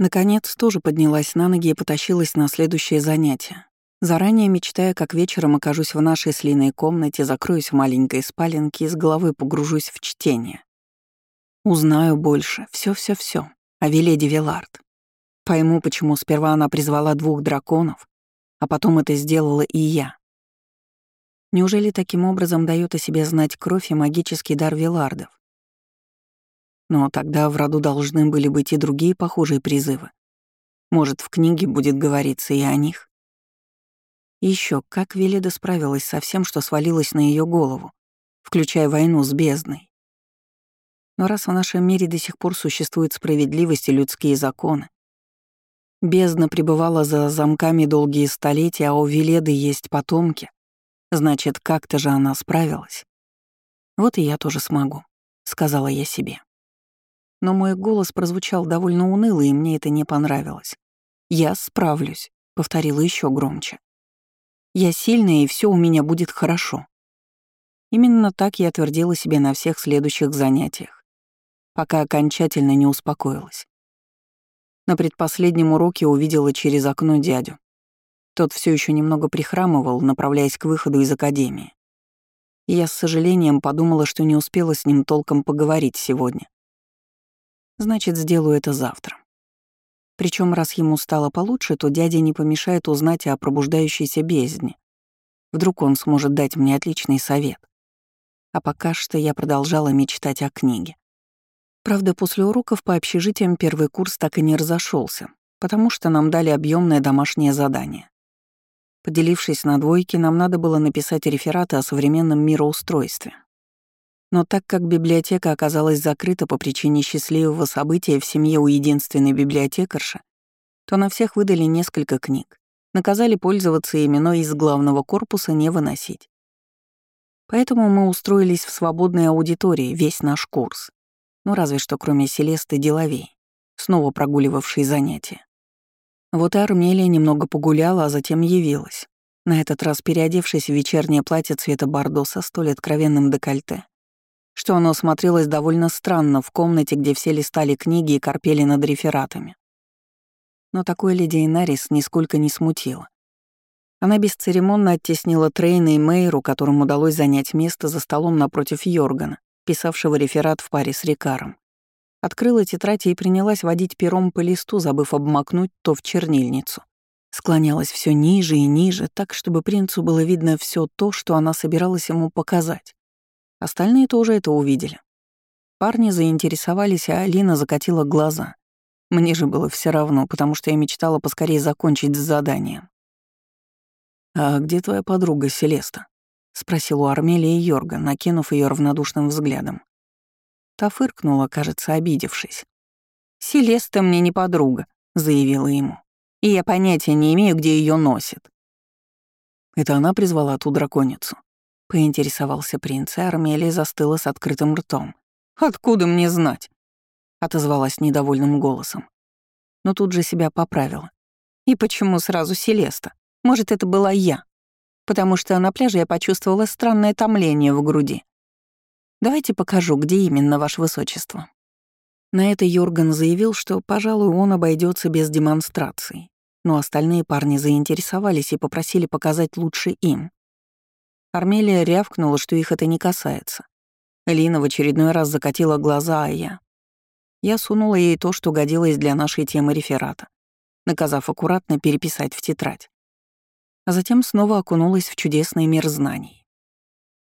Наконец, тоже поднялась на ноги и потащилась на следующее занятие. Заранее мечтая, как вечером окажусь в нашей с Линой комнате, закроюсь в маленькой спаленке и с головой погружусь в чтение. Узнаю больше, все, все, все о Веледе Вилард. Пойму, почему сперва она призвала двух драконов, а потом это сделала и я. Неужели таким образом дает о себе знать кровь и магический дар Вилардов? Но тогда в роду должны были быть и другие похожие призывы. Может, в книге будет говориться и о них? Еще, как Веледа справилась со всем, что свалилось на ее голову, включая войну с бездной. Но раз в нашем мире до сих пор существует справедливость и людские законы, бездна пребывала за замками долгие столетия, а у Веледы есть потомки, значит, как-то же она справилась. Вот и я тоже смогу, сказала я себе. Но мой голос прозвучал довольно уныло, и мне это не понравилось. «Я справлюсь», — повторила еще громче. Я сильная, и все у меня будет хорошо. Именно так я твердила себе на всех следующих занятиях, пока окончательно не успокоилась. На предпоследнем уроке увидела через окно дядю. Тот все еще немного прихрамывал, направляясь к выходу из академии. И я с сожалением подумала, что не успела с ним толком поговорить сегодня. Значит, сделаю это завтра. Причем, раз ему стало получше, то дядя не помешает узнать о пробуждающейся бездне. Вдруг он сможет дать мне отличный совет. А пока что я продолжала мечтать о книге. Правда, после уроков по общежитиям первый курс так и не разошелся, потому что нам дали объемное домашнее задание. Поделившись на двойки, нам надо было написать рефераты о современном мироустройстве. Но так как библиотека оказалась закрыта по причине счастливого события в семье у единственной библиотекарши, то на всех выдали несколько книг, наказали пользоваться ими, но из главного корпуса не выносить. Поэтому мы устроились в свободной аудитории весь наш курс. Ну, разве что кроме Селесты деловей, снова прогуливавшей занятия. Вот и Армелия немного погуляла, а затем явилась, на этот раз переодевшись в вечернее платье цвета бордо со столь откровенным декольте, что оно смотрелось довольно странно в комнате, где все листали книги и корпели над рефератами. Но такое леди Инарис нисколько не смутило. Она бесцеремонно оттеснила Трейна и Мейру, которым удалось занять место за столом напротив Йоргана, писавшего реферат в паре с Рикаром. Открыла тетрадь и принялась водить пером по листу, забыв обмакнуть то в чернильницу. Склонялась все ниже и ниже, так, чтобы принцу было видно все то, что она собиралась ему показать. Остальные тоже это увидели. Парни заинтересовались, а Алина закатила глаза. Мне же было все равно, потому что я мечтала поскорее закончить с заданием. «А где твоя подруга Селеста?» — спросил у Армелии Йорга, накинув ее равнодушным взглядом. Та фыркнула, кажется, обидевшись. «Селеста мне не подруга», — заявила ему. «И я понятия не имею, где ее носит». Это она призвала ту драконицу. Поинтересовался принц, и Армелия застыла с открытым ртом. «Откуда мне знать?» — отозвалась недовольным голосом. Но тут же себя поправила. «И почему сразу Селеста? Может, это была я? Потому что на пляже я почувствовала странное томление в груди. Давайте покажу, где именно, Ваше Высочество». На это Йорган заявил, что, пожалуй, он обойдется без демонстраций, но остальные парни заинтересовались и попросили показать лучше им. Армелия рявкнула, что их это не касается. Лина в очередной раз закатила глаза, а я... Я сунула ей то, что годилось для нашей темы реферата, наказав аккуратно переписать в тетрадь. А затем снова окунулась в чудесный мир знаний.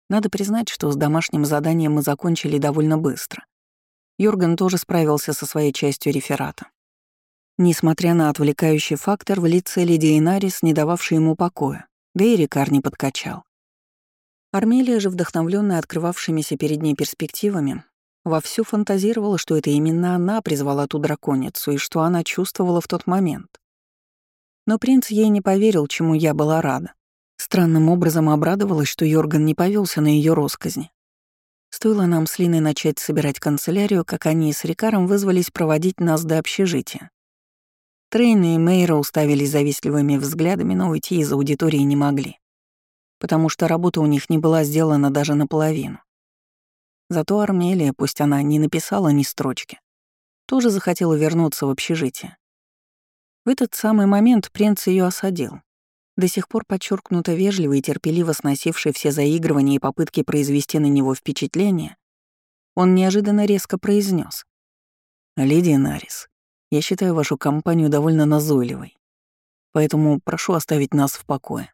Надо признать, что с домашним заданием мы закончили довольно быстро. Юрген тоже справился со своей частью реферата. Несмотря на отвлекающий фактор в лице леди Инарис, не дававший ему покоя, да и Рикар не подкачал. Армелия же, вдохновленная открывавшимися перед ней перспективами, вовсю фантазировала, что это именно она призвала ту драконицу и что она чувствовала в тот момент. Но принц ей не поверил, чему я была рада. Странным образом обрадовалась, что Йорган не повелся на ее росказни. Стоило нам с Линой начать собирать канцелярию, как они с Рикаром вызвались проводить нас до общежития. Трейн и Мейра уставились завистливыми взглядами, но уйти из аудитории не могли потому что работа у них не была сделана даже наполовину. Зато Армелия, пусть она не написала ни строчки, тоже захотела вернуться в общежитие В этот самый момент принц ее осадил. До сих пор подчеркнуто вежливый и терпеливо сносивший все заигрывания и попытки произвести на него впечатление, он неожиданно резко произнес: «Лидия Нарис, я считаю вашу компанию довольно назойливой, поэтому прошу оставить нас в покое.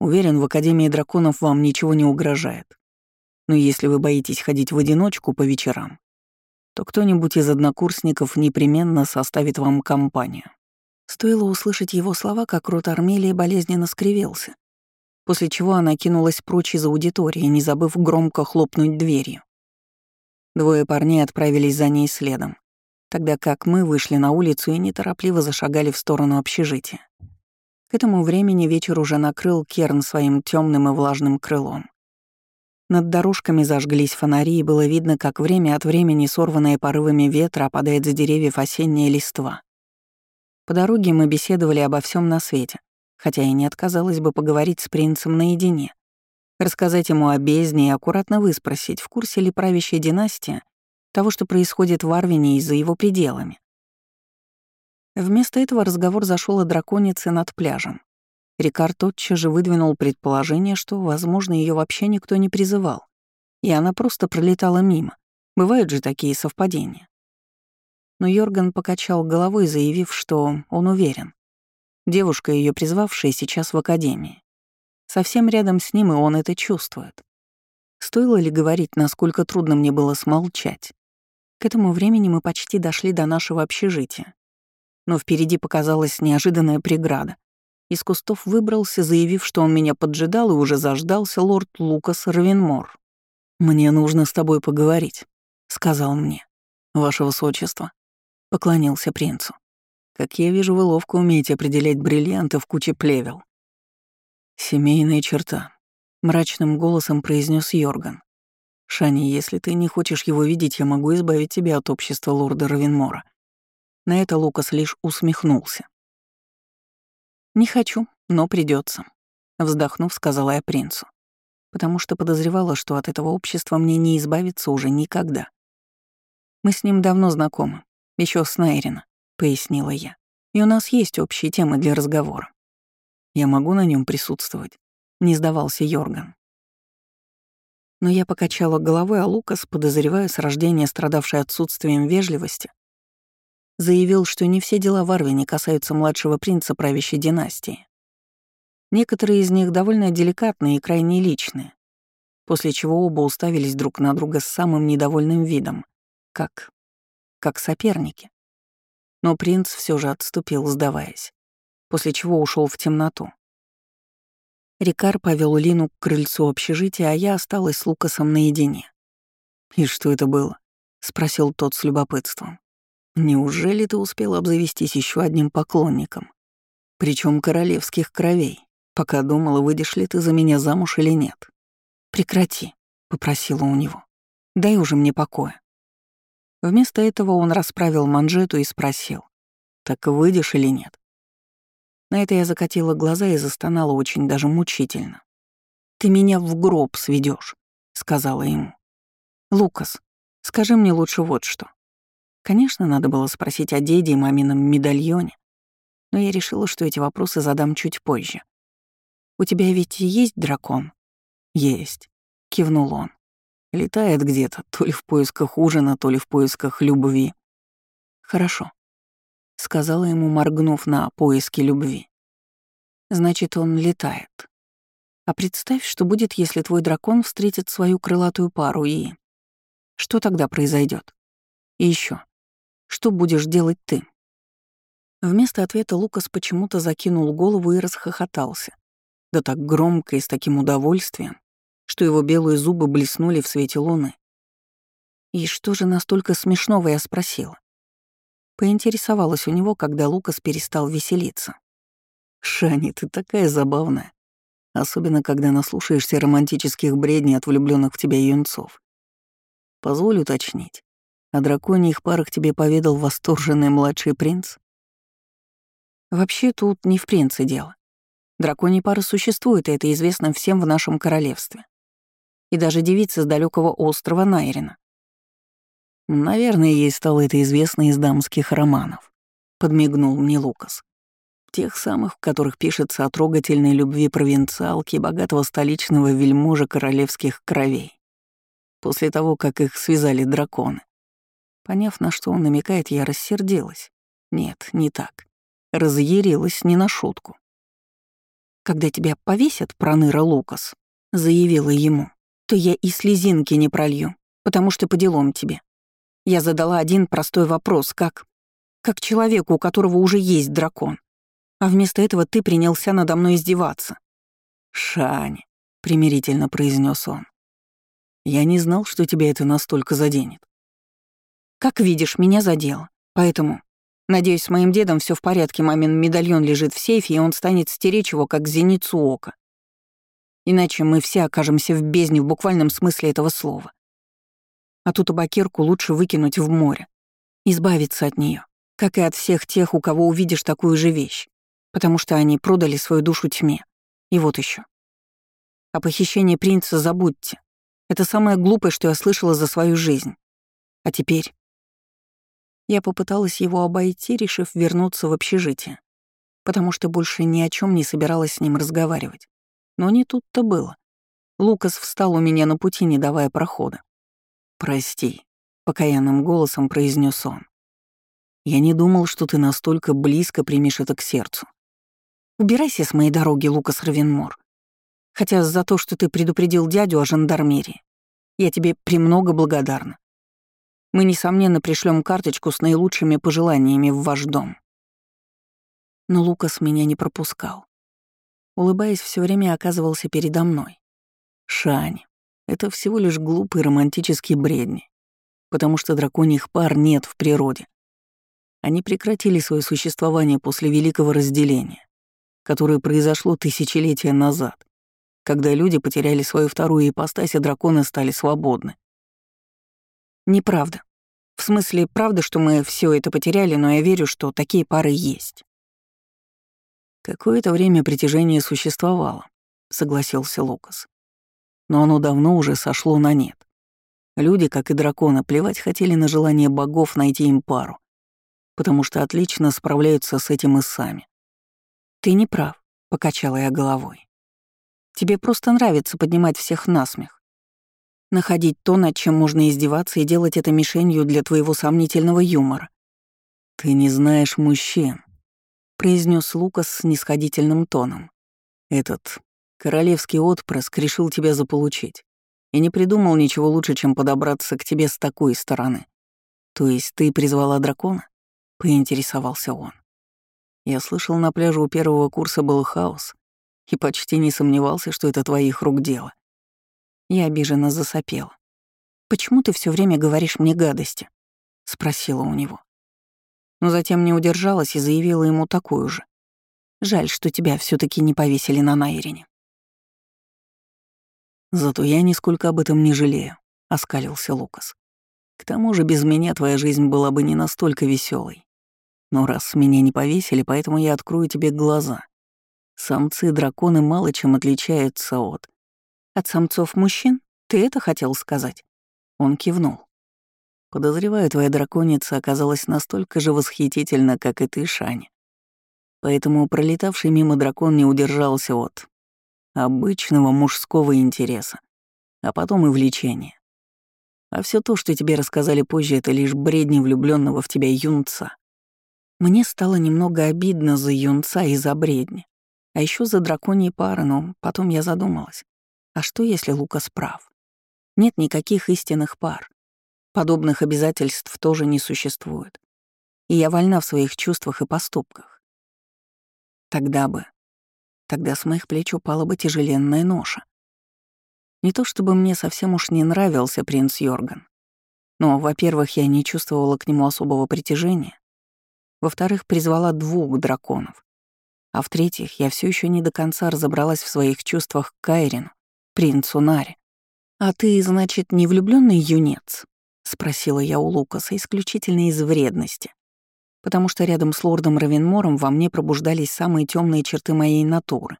Уверен, в Академии драконов вам ничего не угрожает. Но если вы боитесь ходить в одиночку по вечерам, то кто-нибудь из однокурсников непременно составит вам компанию. Стоило услышать его слова, как рот Армелии болезненно скривился, после чего она кинулась прочь из аудитории, не забыв громко хлопнуть дверью. Двое парней отправились за ней следом, тогда как мы вышли на улицу и неторопливо зашагали в сторону общежития. К этому времени вечер уже накрыл Керн своим темным и влажным крылом. Над дорожками зажглись фонари, и было видно, как время от времени сорванная порывами ветра опадает за деревьев осенняя листва. По дороге мы беседовали обо всем на свете, хотя и не отказалась бы поговорить с принцем наедине. Рассказать ему о бездне и аккуратно выспросить, в курсе ли правящая династия того, что происходит в Арвине и за его пределами. Вместо этого разговор зашел о драконице над пляжем. Рикард тотчас же выдвинул предположение, что, возможно, ее вообще никто не призывал, и она просто пролетала мимо. Бывают же такие совпадения но Йорган покачал головой, заявив, что он уверен. Девушка, ее призвавшая, сейчас в академии. Совсем рядом с ним, и он это чувствует. Стоило ли говорить, насколько трудно мне было смолчать? К этому времени мы почти дошли до нашего общежития. Но впереди показалась неожиданная преграда. Из кустов выбрался, заявив, что он меня поджидал и уже заждался лорд Лукас Равенмор. «Мне нужно с тобой поговорить», — сказал мне. «Ваше высочество, — поклонился принцу. «Как я вижу, вы ловко умеете определять бриллианты в куче плевел». «Семейная черта», — мрачным голосом произнес Йорган. «Шани, если ты не хочешь его видеть, я могу избавить тебя от общества лорда Равенмора». На это Лукас лишь усмехнулся. «Не хочу, но придется, вздохнув, сказала я принцу, потому что подозревала, что от этого общества мне не избавиться уже никогда. Мы с ним давно знакомы, еще с Найрина», — пояснила я. «И у нас есть общие темы для разговора. Я могу на нем присутствовать», — не сдавался Йорган. Но я покачала головой, а Лукас, подозревая с рождения страдавший отсутствием вежливости, заявил, что не все дела в Арвине касаются младшего принца правящей династии. Некоторые из них довольно деликатные и крайне личные, после чего оба уставились друг на друга с самым недовольным видом, как как соперники. Но принц все же отступил, сдаваясь, после чего ушел в темноту. Рикар повел Лину к крыльцу общежития, а я осталась с Лукасом наедине. «И что это было?» — спросил тот с любопытством. «Неужели ты успел обзавестись еще одним поклонником? Причем королевских кровей, пока думала, выйдешь ли ты за меня замуж или нет?» «Прекрати», — попросила у него. «Дай уже мне покоя». Вместо этого он расправил манжету и спросил, «Так выйдешь или нет?» На это я закатила глаза и застонала очень даже мучительно. «Ты меня в гроб сведешь, сказала ему. «Лукас, скажи мне лучше вот что». Конечно, надо было спросить о деде и мамином медальоне, но я решила, что эти вопросы задам чуть позже. «У тебя ведь есть дракон?» «Есть», — кивнул он. Летает где-то, то ли в поисках ужина, то ли в поисках любви. Хорошо, сказала ему, моргнув на поиски любви. Значит, он летает. А представь, что будет, если твой дракон встретит свою крылатую пару и... Что тогда произойдет? И еще, что будешь делать ты? Вместо ответа Лукас почему-то закинул голову и расхохотался. Да так громко и с таким удовольствием, что его белые зубы блеснули в свете луны. И что же настолько смешного, я спросила. Поинтересовалась у него, когда Лукас перестал веселиться. «Шани, ты такая забавная. Особенно, когда наслушаешься романтических бредней от влюбленных в тебя юнцов. Позволь уточнить, о драконьих парах тебе поведал восторженный младший принц?» Вообще тут не в принце дело. Драконьи пары существуют, и это известно всем в нашем королевстве и даже девица с далекого острова Найрина. Наверное, ей стало это известно из дамских романов. — подмигнул мне Лукас. Тех самых, в которых пишется о трогательной любви провинциалки и богатого столичного вельможа королевских кровей. После того, как их связали драконы. Поняв, на что он намекает, я рассердилась. Нет, не так. Разъярилась не на шутку. «Когда тебя повесят, проныра Лукас», — заявила ему, «то я и слезинки не пролью, потому что по делам тебе. Я задала один простой вопрос, как... Как человеку, у которого уже есть дракон. А вместо этого ты принялся надо мной издеваться». «Шань», — примирительно произнес он. «Я не знал, что тебя это настолько заденет». «Как видишь, меня задело. Поэтому Надеюсь, с моим дедом все в порядке, мамин медальон лежит в сейфе, и он станет стеречь его, как зеницу ока. Иначе мы все окажемся в бездне в буквальном смысле этого слова. А ту табакерку лучше выкинуть в море. Избавиться от нее, как и от всех тех, у кого увидишь такую же вещь, потому что они продали свою душу тьме. И вот еще. О похищении принца забудьте. Это самое глупое, что я слышала за свою жизнь. А теперь я попыталась его обойти, решив вернуться в общежитие, потому что больше ни о чем не собиралась с ним разговаривать. Но не тут-то было. Лукас встал у меня на пути, не давая прохода. «Прости», — покаянным голосом произнес он. «Я не думал, что ты настолько близко примешь это к сердцу». «Убирайся с моей дороги, Лукас Равенмор. Хотя за то, что ты предупредил дядю о жандармерии, я тебе премного благодарна. Мы, несомненно, пришлем карточку с наилучшими пожеланиями в ваш дом. Но Лукас меня не пропускал. Улыбаясь, все время оказывался передо мной. Шань, это всего лишь глупые романтические бредни, потому что драконьих пар нет в природе. Они прекратили свое существование после Великого Разделения, которое произошло тысячелетия назад, когда люди потеряли свою вторую ипостась, и драконы стали свободны. Неправда. В смысле, правда, что мы все это потеряли, но я верю, что такие пары есть. Какое-то время притяжение существовало, согласился Лукас. Но оно давно уже сошло на нет. Люди, как и драконы, плевать хотели на желание богов найти им пару, потому что отлично справляются с этим и сами. «Ты не прав», — покачала я головой. «Тебе просто нравится поднимать всех насмех. Находить то, над чем можно издеваться, и делать это мишенью для твоего сомнительного юмора. «Ты не знаешь мужчин», — произнес Лукас с нисходительным тоном. «Этот королевский отпрыск решил тебя заполучить и не придумал ничего лучше, чем подобраться к тебе с такой стороны. То есть ты призвала дракона?» — поинтересовался он. Я слышал, на пляже у первого курса был хаос и почти не сомневался, что это твоих рук дело. Я обиженно засопела. «Почему ты все время говоришь мне гадости?» — спросила у него. Но затем не удержалась и заявила ему такую же. «Жаль, что тебя все таки не повесили на Найрине». «Зато я нисколько об этом не жалею», — оскалился Лукас. «К тому же без меня твоя жизнь была бы не настолько веселой. Но раз меня не повесили, поэтому я открою тебе глаза. Самцы-драконы мало чем отличаются от от самцов мужчин? Ты это хотел сказать?» Он кивнул. «Подозреваю, твоя драконица оказалась настолько же восхитительна, как и ты, Шань. Поэтому пролетавший мимо дракон не удержался от обычного мужского интереса, а потом и влечения. А все то, что тебе рассказали позже, это лишь бредни влюбленного в тебя юнца. Мне стало немного обидно за юнца и за бредни, а еще за драконьи пары, но потом я задумалась. А что, если Лукас прав? Нет никаких истинных пар. Подобных обязательств тоже не существует. И я вольна в своих чувствах и поступках. Тогда бы... Тогда с моих плеч упала бы тяжеленная ноша. Не то чтобы мне совсем уж не нравился принц Йорган. Но, во-первых, я не чувствовала к нему особого притяжения. Во-вторых, призвала двух драконов. А в-третьих, я все еще не до конца разобралась в своих чувствах к Кайрину принцу Наре. «А ты, значит, не влюбленный юнец?» — спросила я у Лукаса исключительно из вредности, потому что рядом с лордом Равенмором во мне пробуждались самые темные черты моей натуры.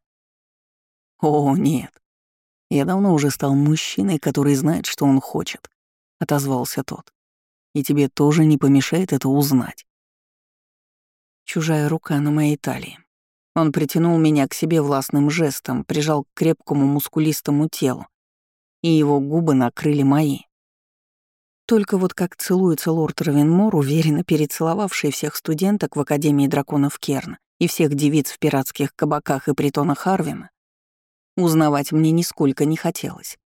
«О, нет. Я давно уже стал мужчиной, который знает, что он хочет», — отозвался тот. «И тебе тоже не помешает это узнать». Чужая рука на моей талии. Он притянул меня к себе властным жестом, прижал к крепкому мускулистому телу, и его губы накрыли мои. Только вот как целуется лорд Равенмор, уверенно перецеловавший всех студенток в Академии драконов Керна и всех девиц в пиратских кабаках и притонах Харвина, узнавать мне нисколько не хотелось.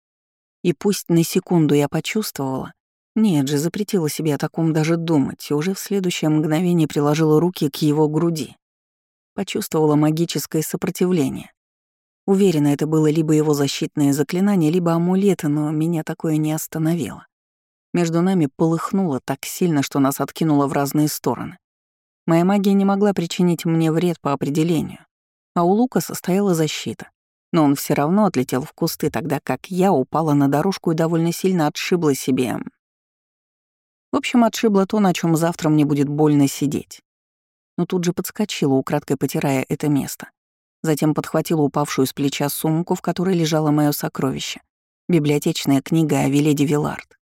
И пусть на секунду я почувствовала, нет же, запретила себе о таком даже думать, и уже в следующее мгновение приложила руки к его груди. Почувствовала магическое сопротивление. Уверена, это было либо его защитное заклинание, либо амулеты, но меня такое не остановило. Между нами полыхнуло так сильно, что нас откинуло в разные стороны. Моя магия не могла причинить мне вред по определению, а у Лука состояла защита. Но он все равно отлетел в кусты, тогда как я упала на дорожку и довольно сильно отшибла себе. В общем, отшибла то, на чем завтра мне будет больно сидеть. Но тут же подскочила, украдкой потирая это место. Затем подхватила упавшую с плеча сумку, в которой лежало мое сокровище. Библиотечная книга о Веледе Вилард.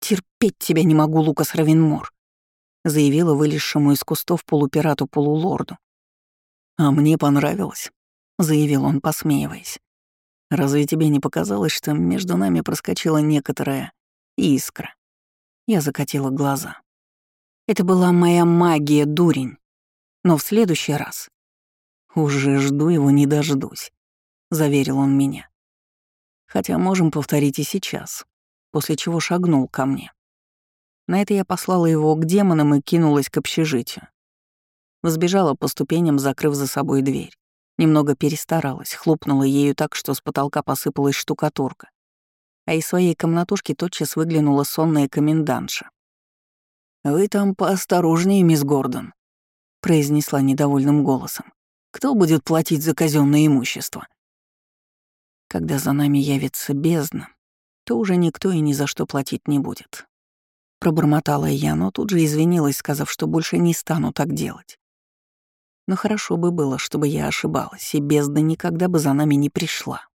«Терпеть тебя не могу, Лукас Равенмор», — заявила вылезшему из кустов полупирату-полулорду. «А мне понравилось», — заявил он, посмеиваясь. «Разве тебе не показалось, что между нами проскочила некоторая искра?» Я закатила глаза. «Это была моя магия, дурень. Но в следующий раз...» «Уже жду его, не дождусь», — заверил он меня. «Хотя можем повторить и сейчас после чего шагнул ко мне. На это я послала его к демонам и кинулась к общежитию. Взбежала по ступеням, закрыв за собой дверь. Немного перестаралась, хлопнула ею так, что с потолка посыпалась штукатурка. А из своей комнатушки тотчас выглянула сонная комендантша. «Вы там поосторожнее, мисс Гордон», — произнесла недовольным голосом. «Кто будет платить за казенное имущество?» Когда за нами явится бездна, то уже никто и ни за что платить не будет. Пробормотала я, но тут же извинилась, сказав, что больше не стану так делать. Но хорошо бы было, чтобы я ошибалась, и бездна никогда бы за нами не пришла.